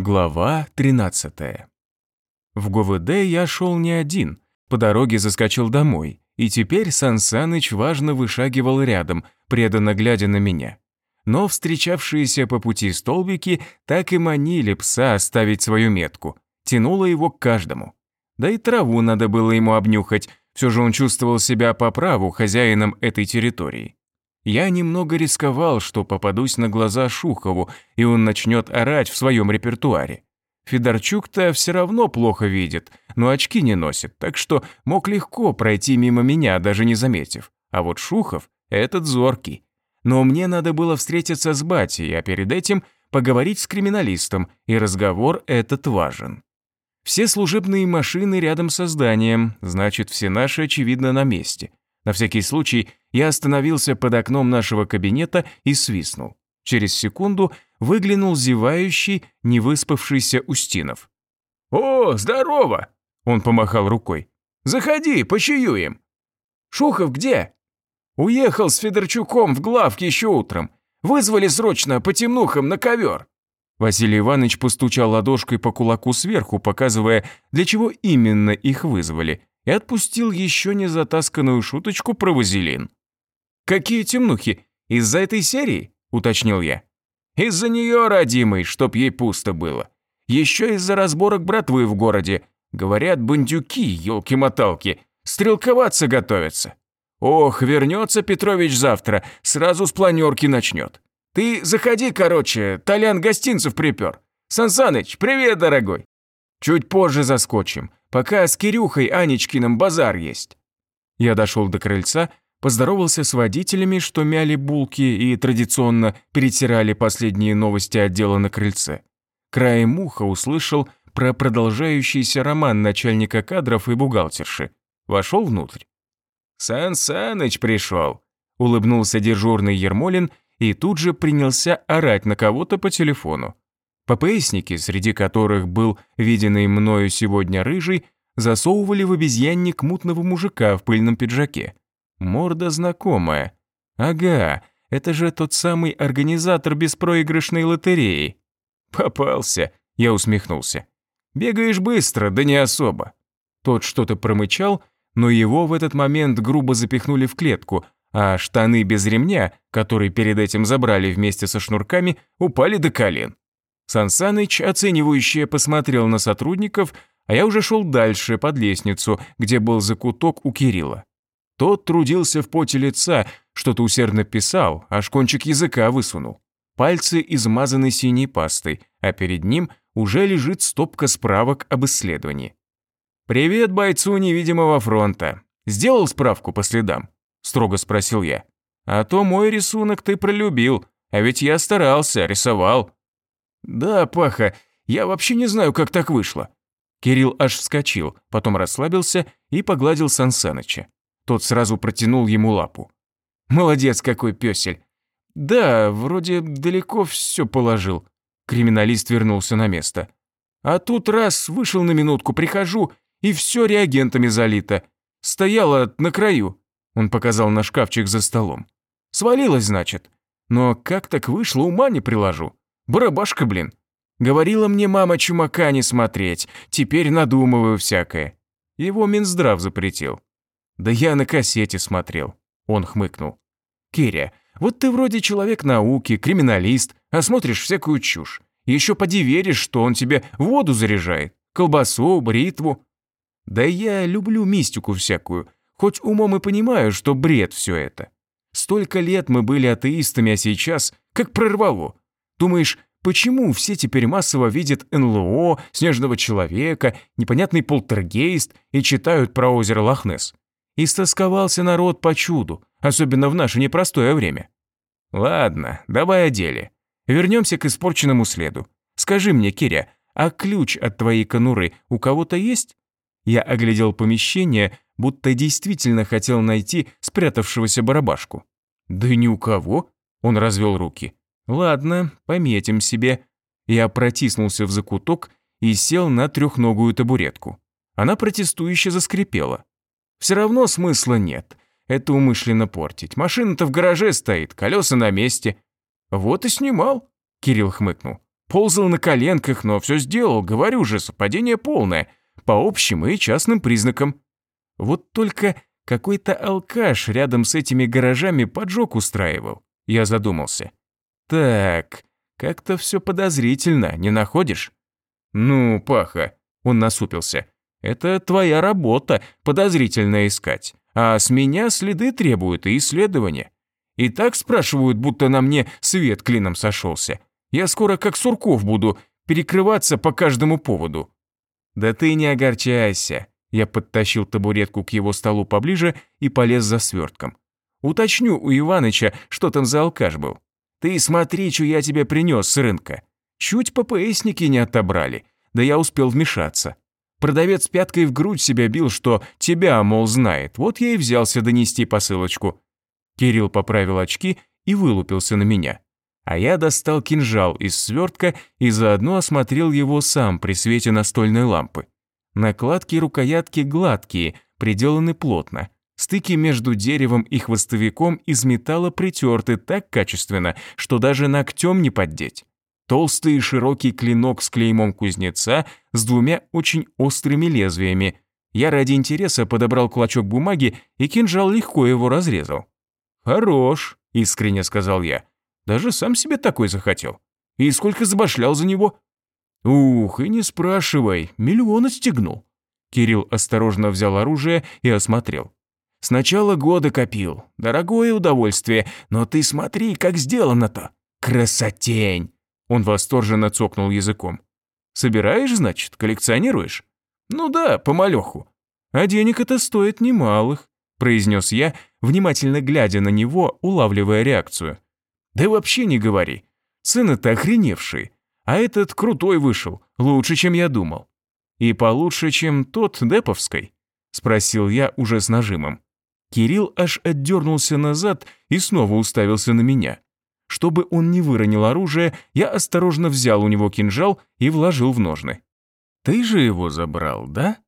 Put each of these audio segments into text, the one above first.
Глава 13. В ГУВД я шел не один, по дороге заскочил домой, и теперь Сан Саныч важно вышагивал рядом, преданно глядя на меня. Но встречавшиеся по пути столбики так и манили пса оставить свою метку, тянуло его к каждому. Да и траву надо было ему обнюхать, все же он чувствовал себя по праву хозяином этой территории. Я немного рисковал, что попадусь на глаза Шухову, и он начнет орать в своем репертуаре. Федорчук-то все равно плохо видит, но очки не носит, так что мог легко пройти мимо меня, даже не заметив. А вот Шухов – этот зоркий. Но мне надо было встретиться с батей, а перед этим поговорить с криминалистом, и разговор этот важен. Все служебные машины рядом со зданием, значит, все наши, очевидно, на месте. На всякий случай я остановился под окном нашего кабинета и свистнул. Через секунду выглянул зевающий, невыспавшийся Устинов. «О, здорово!» – он помахал рукой. «Заходи, почаюем!» «Шухов где?» «Уехал с Федорчуком в главке еще утром. Вызвали срочно по темнухам на ковер». Василий Иванович постучал ладошкой по кулаку сверху, показывая, для чего именно их вызвали, и отпустил еще не затасканную шуточку про вазелин. «Какие темнухи? Из-за этой серии?» – уточнил я. «Из-за нее, родимый, чтоб ей пусто было. Еще из-за разборок братвы в городе. Говорят, бандюки, елки-моталки, стрелковаться готовятся. Ох, вернется Петрович завтра, сразу с планерки начнет. Ты заходи, короче, Толян гостинцев припер. Сансаныч, привет, дорогой. Чуть позже заскочим, пока с Кирюхой Анечкиным базар есть». Я дошел до крыльца, поздоровался с водителями, что мяли булки и традиционно перетирали последние новости отдела на крыльце. Краем уха услышал про продолжающийся роман начальника кадров и бухгалтерши. Вошел внутрь. «Сан Саныч пришел», — улыбнулся дежурный Ермолин и тут же принялся орать на кого-то по телефону. ППСники, среди которых был виденный мною сегодня рыжий, засовывали в обезьянник мутного мужика в пыльном пиджаке. Морда знакомая. Ага, это же тот самый организатор беспроигрышной лотереи. Попался, я усмехнулся. Бегаешь быстро, да не особо. Тот что-то промычал, но его в этот момент грубо запихнули в клетку, а штаны без ремня, которые перед этим забрали вместе со шнурками, упали до колен. Сансаныч, оценивающе посмотрел на сотрудников, а я уже шел дальше, под лестницу, где был закуток у Кирилла. Тот трудился в поте лица, что-то усердно писал, аж кончик языка высунул. Пальцы измазаны синей пастой, а перед ним уже лежит стопка справок об исследовании. «Привет бойцу невидимого фронта. Сделал справку по следам?» – строго спросил я. «А то мой рисунок ты пролюбил, а ведь я старался, рисовал». «Да, Паха, я вообще не знаю, как так вышло». Кирилл аж вскочил, потом расслабился и погладил Сансаныча. Тот сразу протянул ему лапу. «Молодец какой пёсель!» «Да, вроде далеко все положил». Криминалист вернулся на место. «А тут раз, вышел на минутку, прихожу, и все реагентами залито. Стояла на краю». Он показал на шкафчик за столом. «Свалилась, значит. Но как так вышло, ума не приложу. Барабашка, блин. Говорила мне мама чумака не смотреть, теперь надумываю всякое. Его Минздрав запретил. Да я на кассете смотрел. Он хмыкнул. Киря, вот ты вроде человек науки, криминалист, а смотришь всякую чушь. Еще поди веришь, что он тебе воду заряжает, колбасу, бритву. Да я люблю мистику всякую, хоть умом и понимаю, что бред все это. Столько лет мы были атеистами, а сейчас как прорвало. Думаешь, почему все теперь массово видят НЛО, снежного человека, непонятный полтергейст и читают про озеро Лохнесс? Истосковался народ по чуду, особенно в наше непростое время. Ладно, давай о деле. Вернемся к испорченному следу. Скажи мне, Киря, а ключ от твоей конуры у кого-то есть? Я оглядел помещение, будто действительно хотел найти спрятавшегося барабашку. Да ни у кого, он развел руки. Ладно, пометим себе. Я протиснулся в закуток и сел на трехногую табуретку. Она протестующе заскрипела. Все равно смысла нет. Это умышленно портить. Машина-то в гараже стоит, колеса на месте. Вот и снимал, Кирилл хмыкнул. Ползал на коленках, но все сделал, говорю же, совпадение полное, по общим и частным признакам. Вот только какой-то алкаш рядом с этими гаражами поджог устраивал. Я задумался. Так, как-то все подозрительно, не находишь? Ну, Паха, он насупился. Это твоя работа, подозрительно искать. А с меня следы требуют и исследования. И так спрашивают, будто на мне свет клином сошелся. Я скоро как Сурков буду перекрываться по каждому поводу. Да ты не огорчайся. Я подтащил табуретку к его столу поближе и полез за свертком. Уточню у Иваныча, что там за алкаш был. Ты смотри, что я тебе принес с рынка. Чуть ППСники не отобрали, да я успел вмешаться. Продавец пяткой в грудь себя бил, что тебя, мол, знает. Вот я и взялся донести посылочку. Кирилл поправил очки и вылупился на меня. А я достал кинжал из свертка и заодно осмотрел его сам при свете настольной лампы. Накладки рукоятки гладкие, приделаны плотно. Стыки между деревом и хвостовиком из металла притерты так качественно, что даже ногтем не поддеть. Толстый и широкий клинок с клеймом кузнеца с двумя очень острыми лезвиями. Я ради интереса подобрал клочок бумаги, и кинжал легко его разрезал. «Хорош», — искренне сказал я. «Даже сам себе такой захотел. И сколько забашлял за него?» «Ух, и не спрашивай, миллион отстегнул». Кирилл осторожно взял оружие и осмотрел. «С начала года копил. Дорогое удовольствие, но ты смотри, как сделано-то. Красотень!» Он восторженно цокнул языком. «Собираешь, значит, коллекционируешь?» «Ну да, помалеху. А денег это стоит немалых», произнес я, внимательно глядя на него, улавливая реакцию. «Да вообще не говори. Цены-то охреневшие. А этот крутой вышел, лучше, чем я думал». «И получше, чем тот Деповской?» спросил я уже с нажимом. Кирилл аж отдернулся назад и снова уставился на меня. Чтобы он не выронил оружие, я осторожно взял у него кинжал и вложил в ножны. «Ты же его забрал, да?»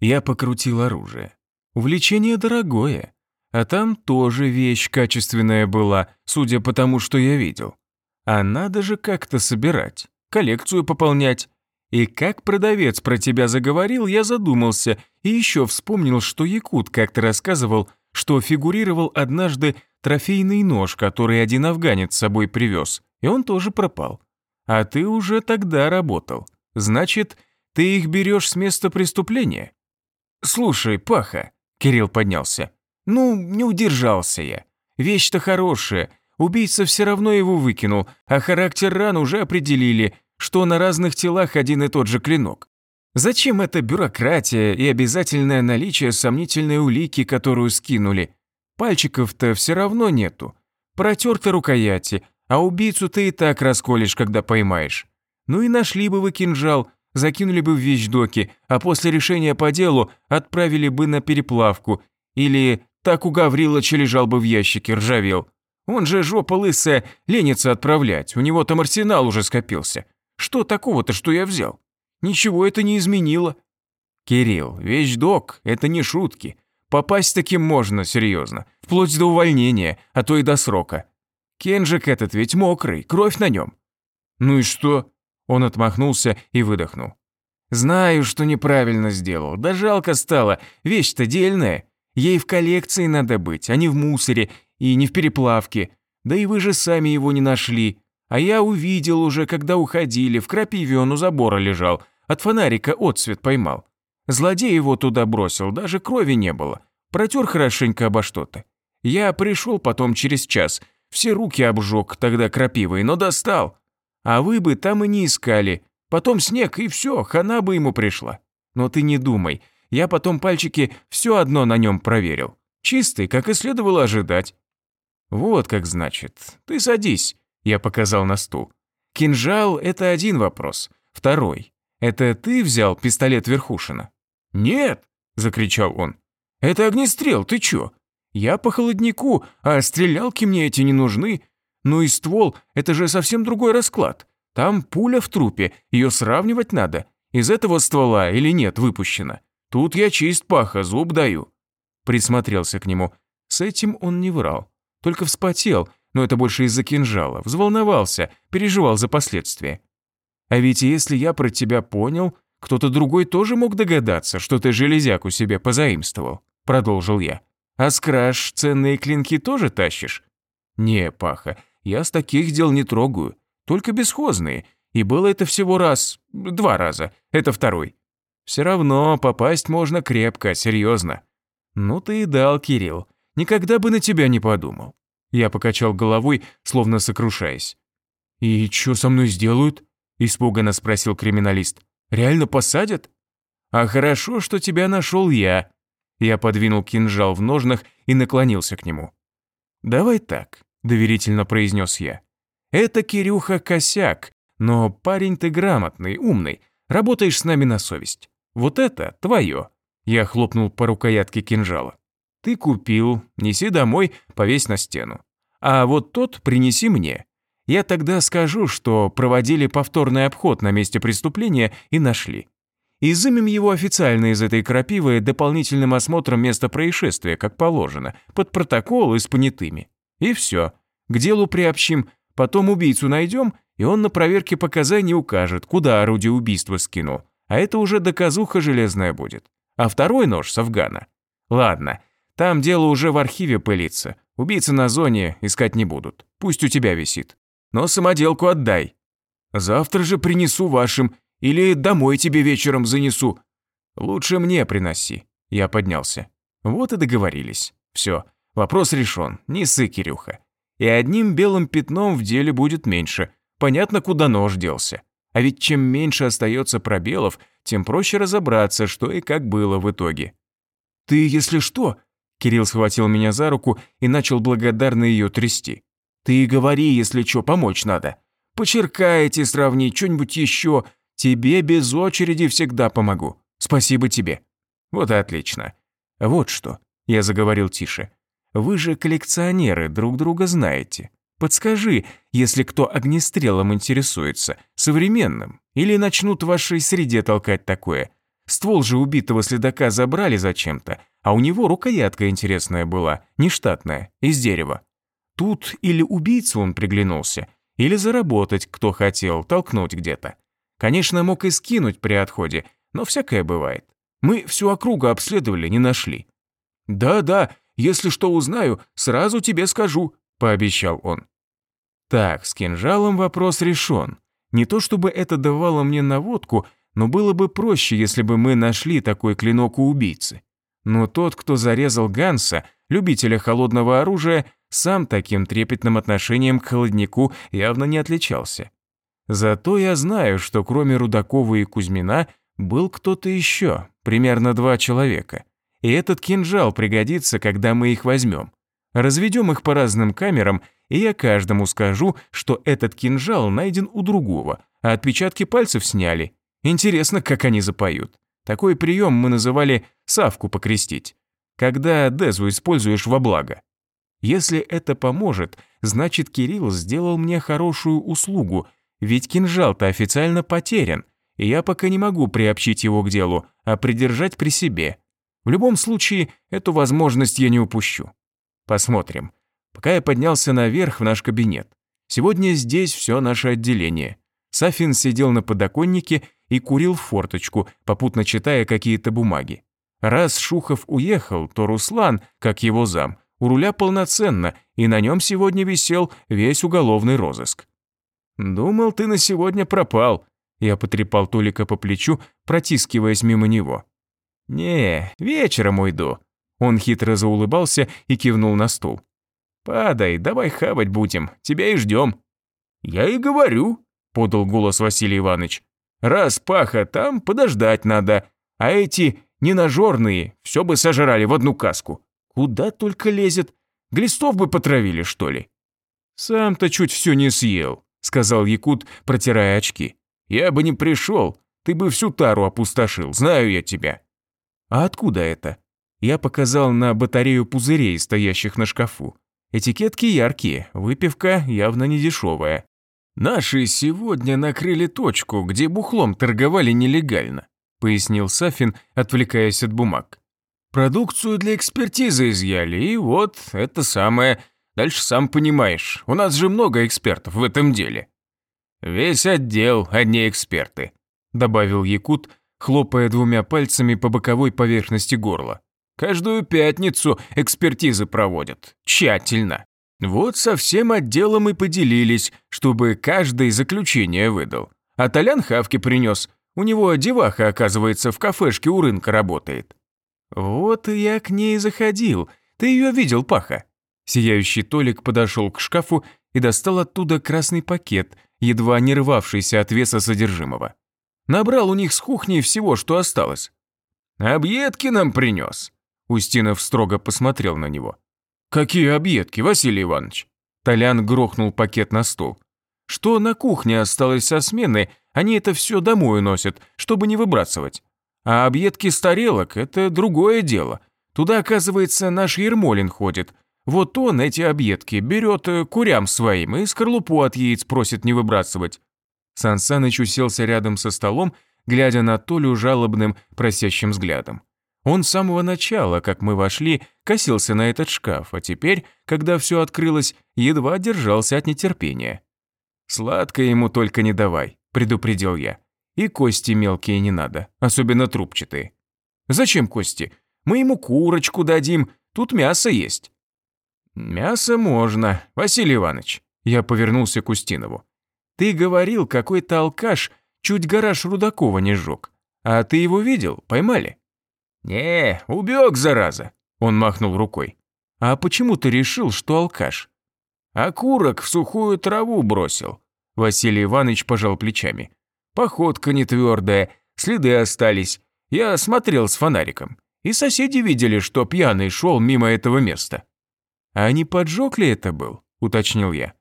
Я покрутил оружие. Увлечение дорогое. А там тоже вещь качественная была, судя по тому, что я видел. А надо же как-то собирать, коллекцию пополнять. И как продавец про тебя заговорил, я задумался и еще вспомнил, что Якут как-то рассказывал, что фигурировал однажды трофейный нож, который один афганец с собой привез, и он тоже пропал. А ты уже тогда работал. Значит, ты их берешь с места преступления? Слушай, Паха, Кирилл поднялся. Ну, не удержался я. Вещь-то хорошая. Убийца все равно его выкинул, а характер ран уже определили, что на разных телах один и тот же клинок. Зачем эта бюрократия и обязательное наличие сомнительной улики, которую скинули? Пальчиков-то все равно нету. Протерты рукояти, а убийцу ты и так расколешь, когда поймаешь. Ну и нашли бы вы кинжал, закинули бы в вещдоки, а после решения по делу отправили бы на переплавку. Или так у Гаврилыча лежал бы в ящике, ржавел. Он же жопа лысая, ленится отправлять, у него там арсенал уже скопился. Что такого-то, что я взял? Ничего это не изменило. Кирилл, вещдок – это не шутки. Попасть таким можно, серьезно. Вплоть до увольнения, а то и до срока. Кенжик этот ведь мокрый, кровь на нем. Ну и что? Он отмахнулся и выдохнул. Знаю, что неправильно сделал. Да жалко стало. Вещь-то дельная. Ей в коллекции надо быть, а не в мусоре и не в переплавке. Да и вы же сами его не нашли. А я увидел уже, когда уходили, в крапиве он у забора лежал – от фонарика отсвет поймал. Злодей его туда бросил, даже крови не было. Протер хорошенько обо что-то. Я пришел потом через час, все руки обжег тогда крапивой, но достал. А вы бы там и не искали. Потом снег, и все, хана бы ему пришла. Но ты не думай, я потом пальчики все одно на нем проверил. Чистый, как и следовало ожидать. Вот как значит. Ты садись, я показал на стул. Кинжал – это один вопрос. Второй. «Это ты взял пистолет Верхушина?» «Нет!» – закричал он. «Это огнестрел, ты чё? Я по холоднику, а стрелялки мне эти не нужны. Ну и ствол – это же совсем другой расклад. Там пуля в трупе, ее сравнивать надо. Из этого ствола или нет выпущена. Тут я чист паха, зуб даю». Присмотрелся к нему. С этим он не врал. Только вспотел, но это больше из-за кинжала. Взволновался, переживал за последствия. А ведь если я про тебя понял, кто-то другой тоже мог догадаться, что ты железяку себе позаимствовал», — продолжил я. «А скраш ценные клинки тоже тащишь?» «Не, Паха, я с таких дел не трогаю, только бесхозные, и было это всего раз, два раза, это второй. Все равно попасть можно крепко, серьезно. Ну ты и дал, Кирилл, никогда бы на тебя не подумал. Я покачал головой, словно сокрушаясь. «И что со мной сделают?» – испуганно спросил криминалист. «Реально посадят?» «А хорошо, что тебя нашел я». Я подвинул кинжал в ножнах и наклонился к нему. «Давай так», – доверительно произнес я. «Это Кирюха косяк, но парень ты грамотный, умный, работаешь с нами на совесть. Вот это твое». Я хлопнул по рукоятке кинжала. Ты купил, неси домой, повесь на стену. А вот тот принеси мне. Я тогда скажу, что проводили повторный обход на месте преступления и нашли. Изымем его официально из этой крапивы дополнительным осмотром места происшествия, как положено, под протокол и с понятыми. И все. К делу приобщим, потом убийцу найдем, и он на проверке показаний укажет, куда орудие убийства скинул. А это уже доказуха железная будет. А второй нож с Афгана. Ладно, там дело уже в архиве пылится. Убийцы на зоне искать не будут. Пусть у тебя висит. Но самоделку отдай. Завтра же принесу вашим. Или домой тебе вечером занесу. Лучше мне приноси. Я поднялся. Вот и договорились. Все, вопрос решен. Не ссы, Кирюха. И одним белым пятном в деле будет меньше. Понятно, куда нож делся. А ведь чем меньше остается пробелов, тем проще разобраться, что и как было в итоге. «Ты, если что, Кирилл схватил меня за руку и начал благодарно ее трясти. «Ты говори, если что, помочь надо. Почеркайте, сравни, что-нибудь еще. Тебе без очереди всегда помогу. Спасибо тебе». «Вот и отлично. Вот что», — я заговорил тише. «Вы же коллекционеры, друг друга знаете. Подскажи, если кто огнестрелом интересуется, современным, или начнут в вашей среде толкать такое. Ствол же убитого следака забрали зачем-то, а у него рукоятка интересная была, нештатная, из дерева. Тут или убийцу он приглянулся, или заработать кто хотел, толкнуть где-то. Конечно, мог и скинуть при отходе, но всякое бывает. Мы всю округу обследовали, не нашли. «Да-да, если что узнаю, сразу тебе скажу», – пообещал он. Так, с кинжалом вопрос решен. Не то чтобы это давало мне наводку, но было бы проще, если бы мы нашли такой клинок у убийцы. Но тот, кто зарезал Ганса, любителя холодного оружия, сам таким трепетным отношением к холоднику явно не отличался. Зато я знаю, что кроме Рудакова и Кузьмина был кто-то еще, примерно два человека. И этот кинжал пригодится, когда мы их возьмем. Разведем их по разным камерам, и я каждому скажу, что этот кинжал найден у другого, а отпечатки пальцев сняли. Интересно, как они запоют. Такой прием мы называли «савку покрестить», когда дезу используешь во благо. Если это поможет, значит Кирилл сделал мне хорошую услугу, ведь кинжал-то официально потерян, и я пока не могу приобщить его к делу, а придержать при себе. В любом случае, эту возможность я не упущу. Посмотрим. Пока я поднялся наверх в наш кабинет. Сегодня здесь все наше отделение. Сафин сидел на подоконнике и курил в форточку, попутно читая какие-то бумаги. Раз Шухов уехал, то Руслан, как его зам, у руля полноценно, и на нем сегодня висел весь уголовный розыск. «Думал, ты на сегодня пропал», — я потрепал Толика по плечу, протискиваясь мимо него. «Не, вечером уйду». Он хитро заулыбался и кивнул на стул. «Падай, давай хавать будем, тебя и ждем». «Я и говорю», — подал голос Василий Иванович. Раз паха там, подождать надо. А эти ненажерные все бы сожрали в одну каску. Куда только лезет. Глистов бы потравили, что ли. Сам-то чуть все не съел, сказал Якут, протирая очки. Я бы не пришел, ты бы всю тару опустошил, знаю я тебя. А откуда это? Я показал на батарею пузырей, стоящих на шкафу. Этикетки яркие, выпивка явно не дешевая. «Наши сегодня накрыли точку, где бухлом торговали нелегально», пояснил Сафин, отвлекаясь от бумаг. «Продукцию для экспертизы изъяли, и вот это самое. Дальше сам понимаешь, у нас же много экспертов в этом деле». «Весь отдел, одни эксперты», – добавил Якут, хлопая двумя пальцами по боковой поверхности горла. «Каждую пятницу экспертизы проводят. Тщательно. Вот со всем отделом и поделились, чтобы каждый заключение выдал. А Толян хавки принес. У него деваха, оказывается, в кафешке у рынка работает». «Вот я к ней заходил. Ты ее видел, Паха?» Сияющий Толик подошел к шкафу и достал оттуда красный пакет, едва не рвавшийся от веса содержимого. Набрал у них с кухни всего, что осталось. «Объедки нам принес», – Устинов строго посмотрел на него. «Какие объедки, Василий Иванович?» Толян грохнул пакет на стол. «Что на кухне осталось со смены, они это все домой уносят, чтобы не выбрасывать. А объедки с тарелок – это другое дело. Туда, оказывается, наш Ермолин ходит. Вот он эти объедки берет э, курям своим и скорлупу от яиц просит не выбрасывать. Сан Саныч уселся рядом со столом, глядя на Толю жалобным, просящим взглядом. Он с самого начала, как мы вошли, косился на этот шкаф, а теперь, когда все открылось, едва держался от нетерпения. «Сладко ему только не давай», – предупредил я. «И кости мелкие не надо, особенно трубчатые». «Зачем кости? Мы ему курочку дадим, тут мясо есть». «Мясо можно, Василий Иванович», – я повернулся к Устинову. Ты говорил, какой-то алкаш чуть гараж Рудакова не сжег. А ты его видел? Поймали?» «Не, убег, зараза!» Он махнул рукой. «А почему ты решил, что алкаш?» «Окурок в сухую траву бросил», Василий Иванович пожал плечами. «Походка не твердая, следы остались. Я смотрел с фонариком. И соседи видели, что пьяный шел мимо этого места». «А не поджог ли это был?» – уточнил я.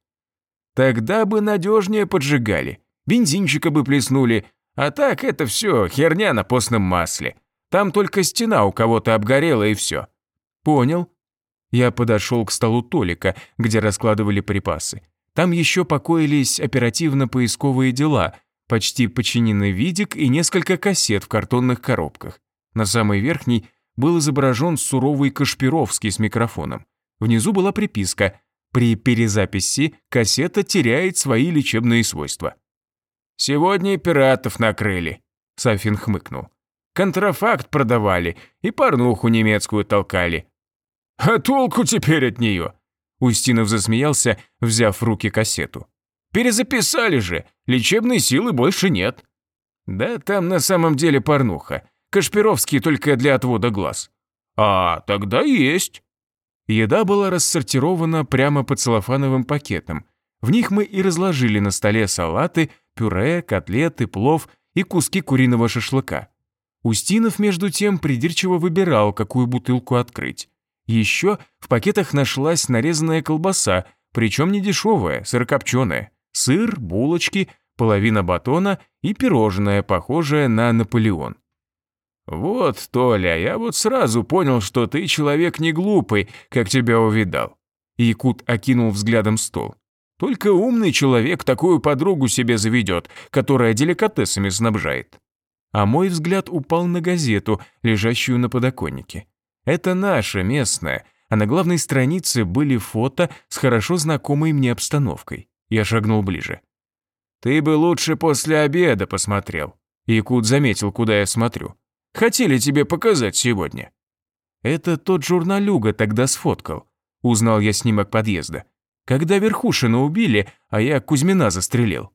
Тогда бы надежнее поджигали, бензинчика бы плеснули, а так это все херня на постном масле. Там только стена у кого-то обгорела и все. Понял. Я подошел к столу Толика, где раскладывали припасы. Там еще покоились оперативно-поисковые дела, почти починенный видик и несколько кассет в картонных коробках. На самой верхней был изображен суровый Кашпировский с микрофоном. Внизу была приписка при перезаписи кассета теряет свои лечебные свойства. «Сегодня пиратов накрыли», — Сафин хмыкнул. «Контрафакт продавали и порнуху немецкую толкали». «А толку теперь от нее?» Устинов засмеялся, взяв в руки кассету. «Перезаписали же, лечебной силы больше нет». «Да там на самом деле порнуха. Кашпировский только для отвода глаз». «А, тогда есть». Еда была рассортирована прямо по целлофановым пакетам. В них мы и разложили на столе салаты, пюре, котлеты, плов и куски куриного шашлыка. Устинов, между тем, придирчиво выбирал, какую бутылку открыть. Еще в пакетах нашлась нарезанная колбаса, причем не дешевая, сырокопченая, сыр, булочки, половина батона и пирожное, похожее на Наполеон. «Вот, Толя, я вот сразу понял, что ты человек не глупый, как тебя увидал». Якут окинул взглядом стол. «Только умный человек такую подругу себе заведет, которая деликатесами снабжает». А мой взгляд упал на газету, лежащую на подоконнике. Это наша, местная, а на главной странице были фото с хорошо знакомой мне обстановкой. Я шагнул ближе. «Ты бы лучше после обеда посмотрел». Якут заметил, куда я смотрю. Хотели тебе показать сегодня». Это тот журналюга тогда сфоткал. Узнал я снимок подъезда. Когда Верхушина убили, а я Кузьмина застрелил.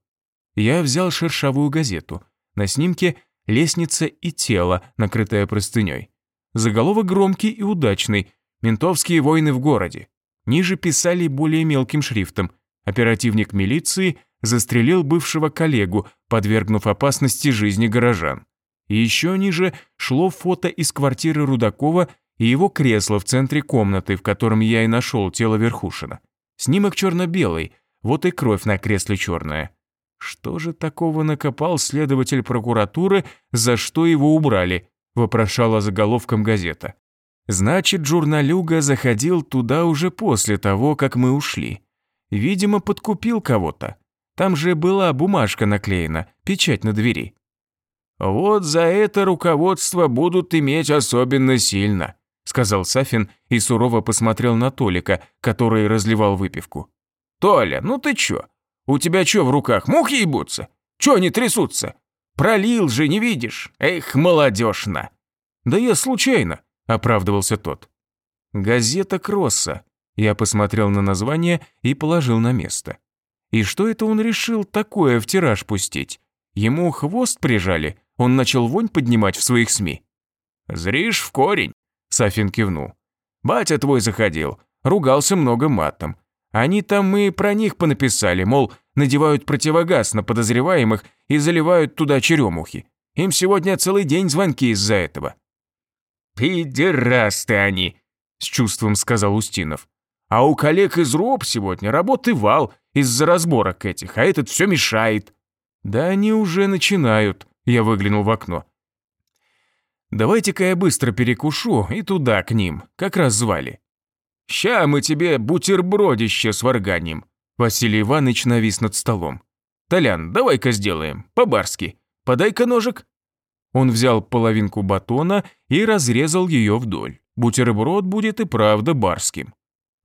Я взял шершавую газету. На снимке лестница и тело, накрытое простыней. Заголовок громкий и удачный. Ментовские войны в городе. Ниже писали более мелким шрифтом. Оперативник милиции застрелил бывшего коллегу, подвергнув опасности жизни горожан. И еще ниже шло фото из квартиры Рудакова и его кресло в центре комнаты, в котором я и нашел тело Верхушина. Снимок черно-белый, вот и кровь на кресле черная. Что же такого накопал следователь прокуратуры, за что его убрали? Вопрошала заголовком газета. Значит, журналюга заходил туда уже после того, как мы ушли. Видимо, подкупил кого-то. Там же была бумажка наклеена, печать на двери. «Вот за это руководство будут иметь особенно сильно», сказал Сафин и сурово посмотрел на Толика, который разливал выпивку. «Толя, ну ты чё? У тебя что в руках, мухи ебутся? Чё они трясутся? Пролил же, не видишь? Эх, молодежно. Да я случайно, оправдывался тот. Газета Кросса. Я посмотрел на название и положил на место. И что это он решил такое в тираж пустить? Ему хвост прижали, он начал вонь поднимать в своих СМИ. «Зришь в корень», — Сафин кивнул. «Батя твой заходил, ругался много матом. Они там мы про них понаписали, мол, надевают противогаз на подозреваемых и заливают туда черемухи. Им сегодня целый день звонки из-за этого». «Пидерасты они», — с чувством сказал Устинов. «А у коллег из РОП сегодня работы вал из-за разборок этих, а этот все мешает». «Да они уже начинают», — я выглянул в окно. «Давайте-ка я быстро перекушу и туда, к ним, как раз звали». «Ща мы тебе бутербродище сварганим», — Василий Иванович навис над столом. «Толян, давай-ка сделаем, по-барски. Подай-ка ножик». Он взял половинку батона и разрезал ее вдоль. Бутерброд будет и правда барским.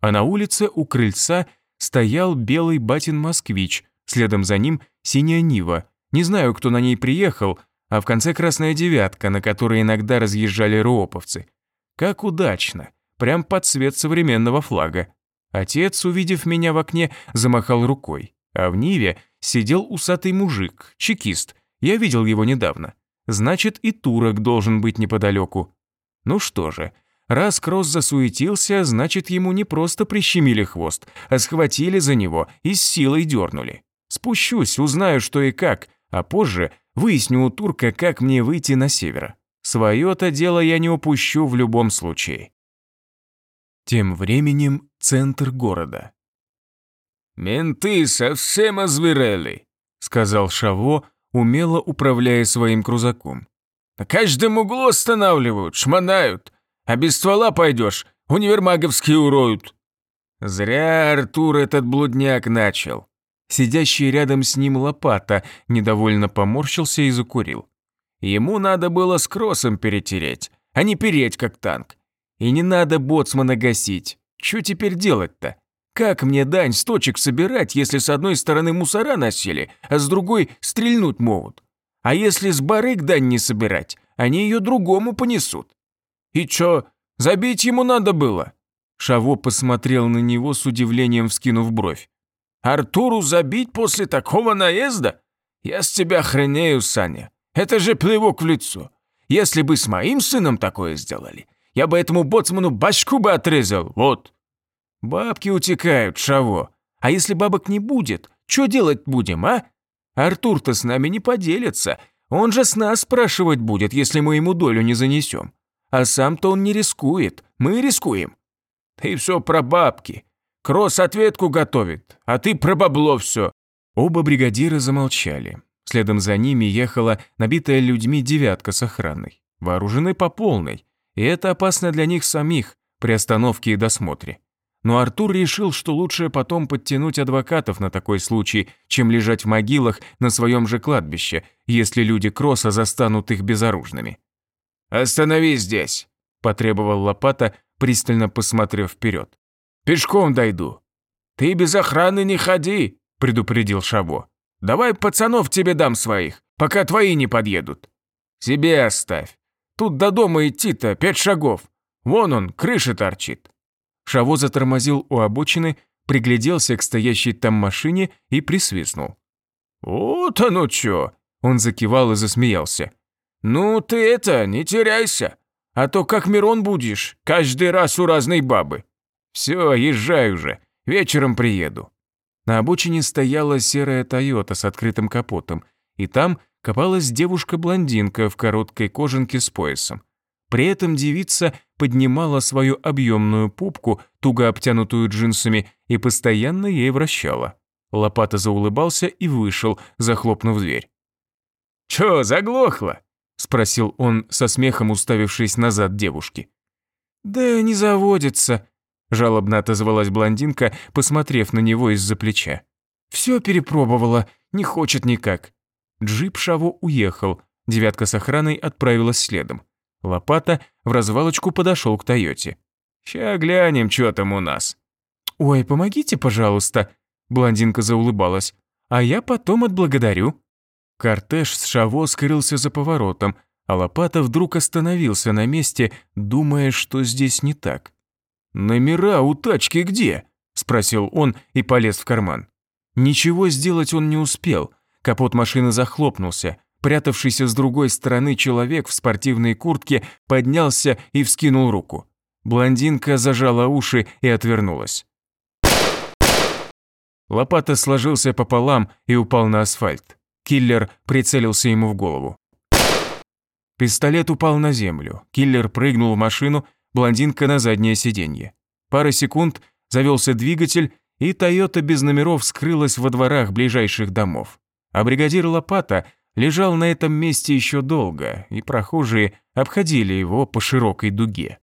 А на улице у крыльца стоял белый батин-москвич, следом за ним синяя Нива. Не знаю, кто на ней приехал, а в конце красная девятка, на которой иногда разъезжали рооповцы. Как удачно, прям под цвет современного флага. Отец, увидев меня в окне, замахал рукой, а в Ниве сидел усатый мужик, чекист, я видел его недавно. Значит, и турок должен быть неподалеку. Ну что же, раз Кросс засуетился, значит, ему не просто прищемили хвост, а схватили за него и с силой дернули. Спущусь, узнаю, что и как, а позже выясню у турка, как мне выйти на север. Свое-то дело я не упущу в любом случае. Тем временем центр города. «Менты совсем озверели», — сказал Шаво, умело управляя своим крузаком. «На каждом углу останавливают, шмонают, а без ствола пойдешь, универмаговские уроют». Зря Артур этот блудняк начал. Сидящий рядом с ним лопата недовольно поморщился и закурил. Ему надо было с кроссом перетереть, а не переть как танк. И не надо боцмана гасить. Что теперь делать-то? Как мне дань с точек собирать, если с одной стороны мусора носили, а с другой стрельнуть могут? А если с барык дань не собирать, они ее другому понесут. И чё, забить ему надо было?» Шаво посмотрел на него с удивлением, вскинув бровь. «Артуру забить после такого наезда? Я с тебя хренею, Саня. Это же плевок в лицо. Если бы с моим сыном такое сделали, я бы этому боцману башку бы отрезал, вот». Бабки утекают, Шаво. А если бабок не будет, что делать будем, а? Артур-то с нами не поделится. Он же с нас спрашивать будет, если мы ему долю не занесем. А сам-то он не рискует, мы рискуем. Ты все про бабки. Кросс ответку готовит, а ты про бабло все. Оба бригадира замолчали. Следом за ними ехала набитая людьми девятка с охраной. Вооружены по полной. И это опасно для них самих при остановке и досмотре. Но Артур решил, что лучше потом подтянуть адвокатов на такой случай, чем лежать в могилах на своем же кладбище, если люди Кросса застанут их безоружными. «Остановись здесь», – потребовал Лопата, пристально посмотрев вперед. «Пешком дойду». «Ты без охраны не ходи», – предупредил Шаво. «Давай пацанов тебе дам своих, пока твои не подъедут». «Себе оставь. Тут до дома идти-то пять шагов. Вон он, крыша торчит». Шаво затормозил у обочины, пригляделся к стоящей там машине и присвистнул. «Вот оно чё!» Он закивал и засмеялся. «Ну ты это, не теряйся, а то как Мирон будешь, каждый раз у разной бабы. Все, езжай уже, вечером приеду». На обочине стояла серая Тойота с открытым капотом, и там копалась девушка-блондинка в короткой кожанке с поясом. При этом девица поднимала свою объемную пупку, туго обтянутую джинсами, и постоянно ей вращала. Лопата заулыбался и вышел, захлопнув дверь. «Чё, заглохло?» – спросил он, со смехом уставившись назад девушки. «Да не заводится», – жалобно отозвалась блондинка, посмотрев на него из-за плеча. «Всё перепробовала, не хочет никак». Джип Шаво уехал, девятка с охраной отправилась следом. Лопата в развалочку подошел к Тойоте. «Ща глянем, что там у нас». «Ой, помогите, пожалуйста», – блондинка заулыбалась. а я потом отблагодарю». Кортеж с Шаво скрылся за поворотом, а Лопата вдруг остановился на месте, думая, что здесь не так. «Номера у тачки где?» – спросил он и полез в карман. Ничего сделать он не успел. Капот машины захлопнулся. Прятавшийся с другой стороны человек в спортивной куртке поднялся и вскинул руку. Блондинка зажала уши и отвернулась. Лопата сложился пополам и упал на асфальт. Киллер прицелился ему в голову. Пистолет упал на землю. Киллер прыгнул в машину, блондинка на заднее сиденье. Пара секунд, завелся двигатель, и Тойота без номеров скрылась во дворах ближайших домов. А бригадир Лопата лежал на этом месте еще долго, и прохожие обходили его по широкой дуге.